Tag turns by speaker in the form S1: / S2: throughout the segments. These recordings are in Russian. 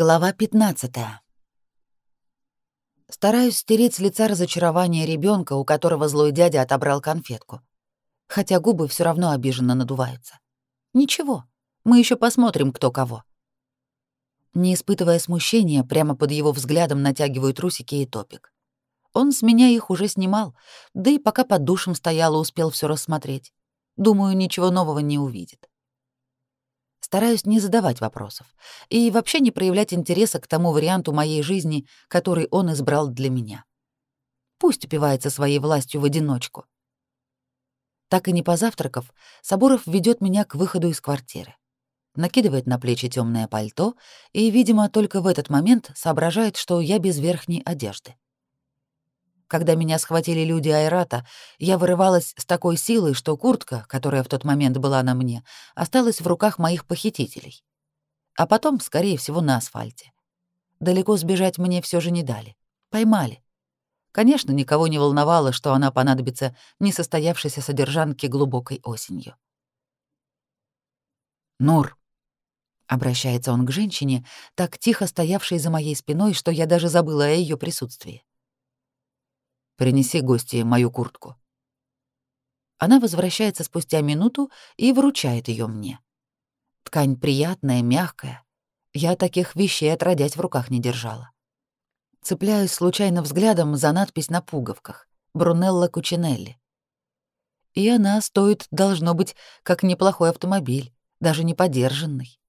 S1: Глава 15. Стараюсь стереть с лица разочарование ребенка, у которого злой дядя отобрал конфетку. Хотя губы все равно обиженно надуваются. Ничего, мы еще посмотрим, кто кого. Не испытывая смущения, прямо под его взглядом натягиваю трусики и топик. Он с меня их уже снимал, да и пока под душем стояла, успел все рассмотреть. Думаю, ничего нового не увидит. Стараюсь не задавать вопросов и вообще не проявлять интереса к тому варианту моей жизни, который он избрал для меня. Пусть упивается своей властью в одиночку. Так и не позавтракав, Соборов ведет меня к выходу из квартиры. Накидывает на плечи темное пальто и, видимо, только в этот момент соображает, что я без верхней одежды. Когда меня схватили люди Айрата, я вырывалась с такой силой, что куртка, которая в тот момент была на мне, осталась в руках моих похитителей. А потом, скорее всего, на асфальте. Далеко сбежать мне все же не дали. Поймали. Конечно, никого не волновало, что она понадобится несостоявшейся содержанке глубокой осенью. «Нур», — обращается он к женщине, так тихо стоявшей за моей спиной, что я даже забыла о ее присутствии. Принеси гости мою куртку. Она возвращается спустя минуту и вручает ее мне. Ткань приятная, мягкая. Я таких вещей отродясь в руках не держала. Цепляюсь случайно взглядом за надпись на пуговках «Брунелла Кучинелли». И она стоит, должно быть, как неплохой автомобиль, даже не подержанный.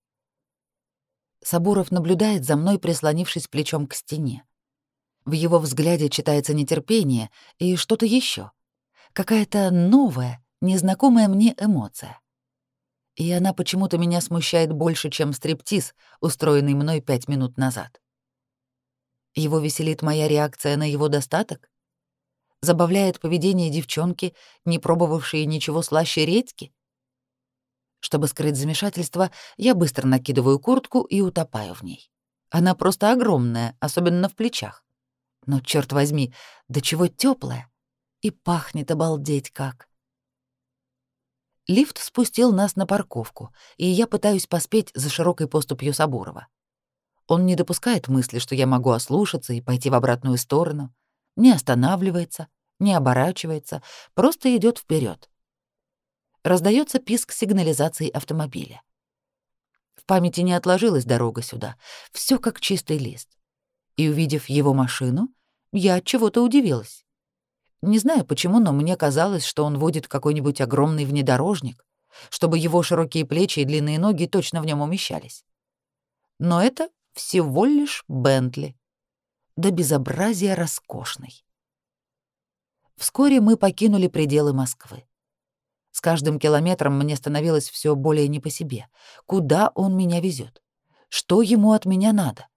S1: Сабуров наблюдает за мной, прислонившись плечом к стене. В его взгляде читается нетерпение и что-то еще. Какая-то новая, незнакомая мне эмоция. И она почему-то меня смущает больше, чем стриптиз, устроенный мной пять минут назад. Его веселит моя реакция на его достаток? Забавляет поведение девчонки, не пробовавшей ничего слаще редьки? Чтобы скрыть замешательство, я быстро накидываю куртку и утопаю в ней. Она просто огромная, особенно в плечах. Но, черт возьми, до чего теплая и пахнет обалдеть как. Лифт спустил нас на парковку, и я пытаюсь поспеть за широкой поступью Сабурова. Он не допускает мысли, что я могу ослушаться и пойти в обратную сторону, не останавливается, не оборачивается, просто идет вперед. Раздается писк сигнализации автомобиля. В памяти не отложилась дорога сюда, все как чистый лист. И увидев его машину, я от чего-то удивилась. Не знаю почему, но мне казалось, что он водит какой-нибудь огромный внедорожник, чтобы его широкие плечи и длинные ноги точно в нем умещались. Но это всего лишь Бентли. До безобразия роскошный. Вскоре мы покинули пределы Москвы. С каждым километром мне становилось все более не по себе. Куда он меня везет? Что ему от меня надо?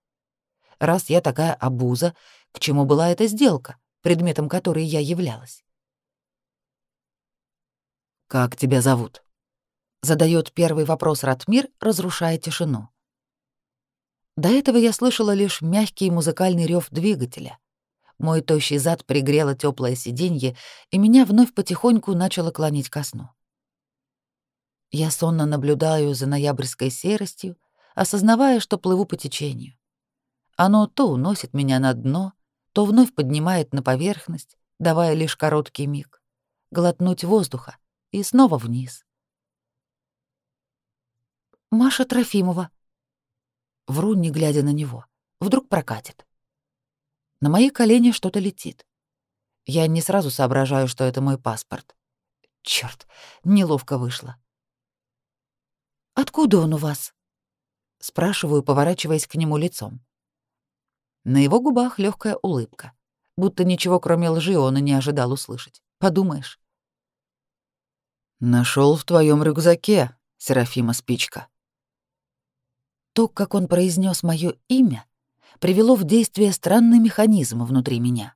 S1: Раз я такая обуза, к чему была эта сделка, предметом которой я являлась? «Как тебя зовут?» — задает первый вопрос Ратмир, разрушая тишину. До этого я слышала лишь мягкий музыкальный рев двигателя. Мой тощий зад пригрело теплое сиденье, и меня вновь потихоньку начало клонить ко сну. Я сонно наблюдаю за ноябрьской серостью, осознавая, что плыву по течению. Оно то уносит меня на дно, то вновь поднимает на поверхность, давая лишь короткий миг, глотнуть воздуха и снова вниз. «Маша Трофимова». Вру, не глядя на него. Вдруг прокатит. На мои колени что-то летит. Я не сразу соображаю, что это мой паспорт. Чёрт, неловко вышло. «Откуда он у вас?» Спрашиваю, поворачиваясь к нему лицом. На его губах легкая улыбка, будто ничего кроме лжи он и не ожидал услышать. Подумаешь. Нашел в твоем рюкзаке, Серафима Спичка. То, как он произнес мое имя, привело в действие странный механизм внутри меня,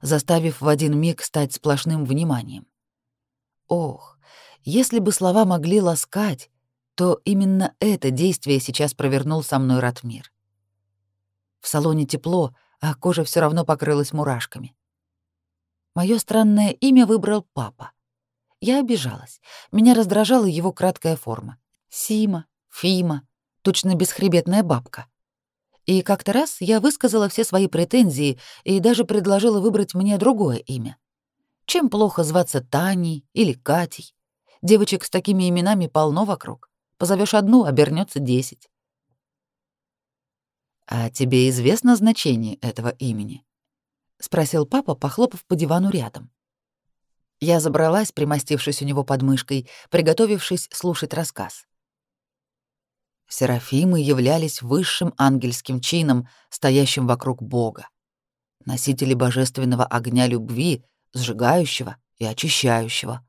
S1: заставив в один миг стать сплошным вниманием. Ох, если бы слова могли ласкать, то именно это действие сейчас провернул со мной Ратмир. В салоне тепло, а кожа все равно покрылась мурашками. Мое странное имя выбрал папа. Я обижалась. Меня раздражала его краткая форма. Сима, Фима, точно бесхребетная бабка. И как-то раз я высказала все свои претензии и даже предложила выбрать мне другое имя. Чем плохо зваться Таней или Катей? Девочек с такими именами полно вокруг. Позовешь одну, обернется десять. «А тебе известно значение этого имени?» — спросил папа, похлопав по дивану рядом. Я забралась, примостившись у него под мышкой, приготовившись слушать рассказ. Серафимы являлись высшим ангельским чином, стоящим вокруг Бога. Носители божественного огня любви, сжигающего и очищающего.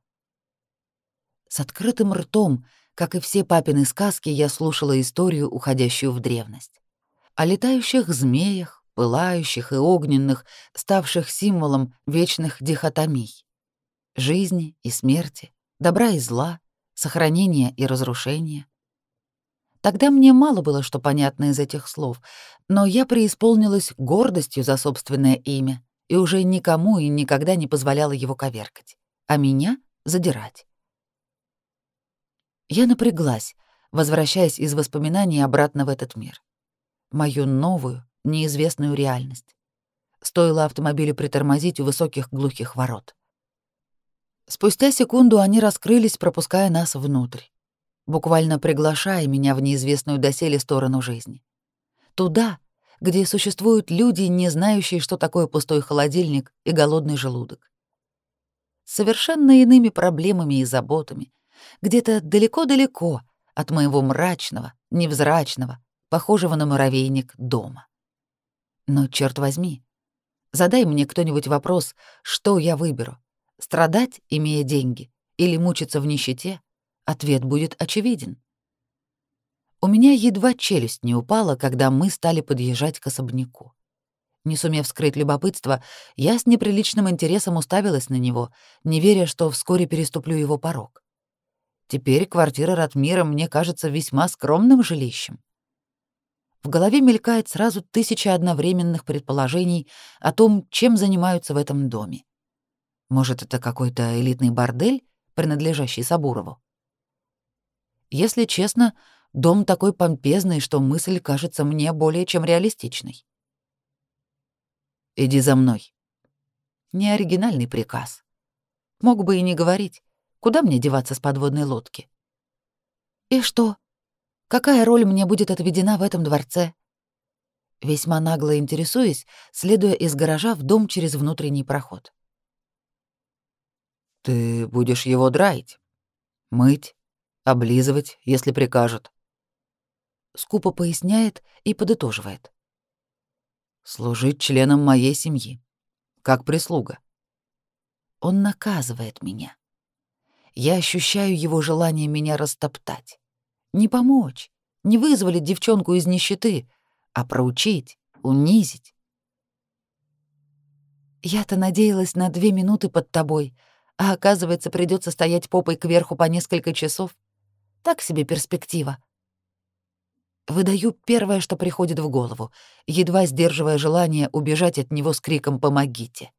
S1: С открытым ртом, как и все папины сказки, я слушала историю, уходящую в древность. О летающих змеях, пылающих и огненных, ставших символом вечных дихотомий. Жизни и смерти, добра и зла, сохранения и разрушения. Тогда мне мало было что понятно из этих слов, но я преисполнилась гордостью за собственное имя и уже никому и никогда не позволяла его коверкать, а меня — задирать. Я напряглась, возвращаясь из воспоминаний обратно в этот мир. Мою новую, неизвестную реальность. Стоило автомобилю притормозить у высоких глухих ворот. Спустя секунду они раскрылись, пропуская нас внутрь, буквально приглашая меня в неизвестную доселе сторону жизни. Туда, где существуют люди, не знающие, что такое пустой холодильник и голодный желудок. Совершенно иными проблемами и заботами — где-то далеко-далеко от моего мрачного, невзрачного, похожего на муравейник дома. Но, черт возьми, задай мне кто-нибудь вопрос, что я выберу — страдать, имея деньги, или мучиться в нищете, ответ будет очевиден. У меня едва челюсть не упала, когда мы стали подъезжать к особняку. Не сумев скрыть любопытство, я с неприличным интересом уставилась на него, не веря, что вскоре переступлю его порог. Теперь квартира Ратмира мне кажется весьма скромным жилищем. В голове мелькает сразу тысяча одновременных предположений о том, чем занимаются в этом доме. Может, это какой-то элитный бордель, принадлежащий Сабурову? Если честно, дом такой помпезный, что мысль кажется мне более чем реалистичной. «Иди за мной». Неоригинальный приказ. Мог бы и не говорить. Куда мне деваться с подводной лодки? И что? Какая роль мне будет отведена в этом дворце? Весьма нагло интересуясь, следуя из гаража в дом через внутренний проход. Ты будешь его драить, мыть, облизывать, если прикажут. Скупо поясняет и подытоживает. Служить членом моей семьи, как прислуга. Он наказывает меня я ощущаю его желание меня растоптать. Не помочь, не вызволить девчонку из нищеты, а проучить, унизить. Я-то надеялась на две минуты под тобой, а оказывается, придется стоять попой кверху по несколько часов. Так себе перспектива. Выдаю первое, что приходит в голову, едва сдерживая желание убежать от него с криком «Помогите!».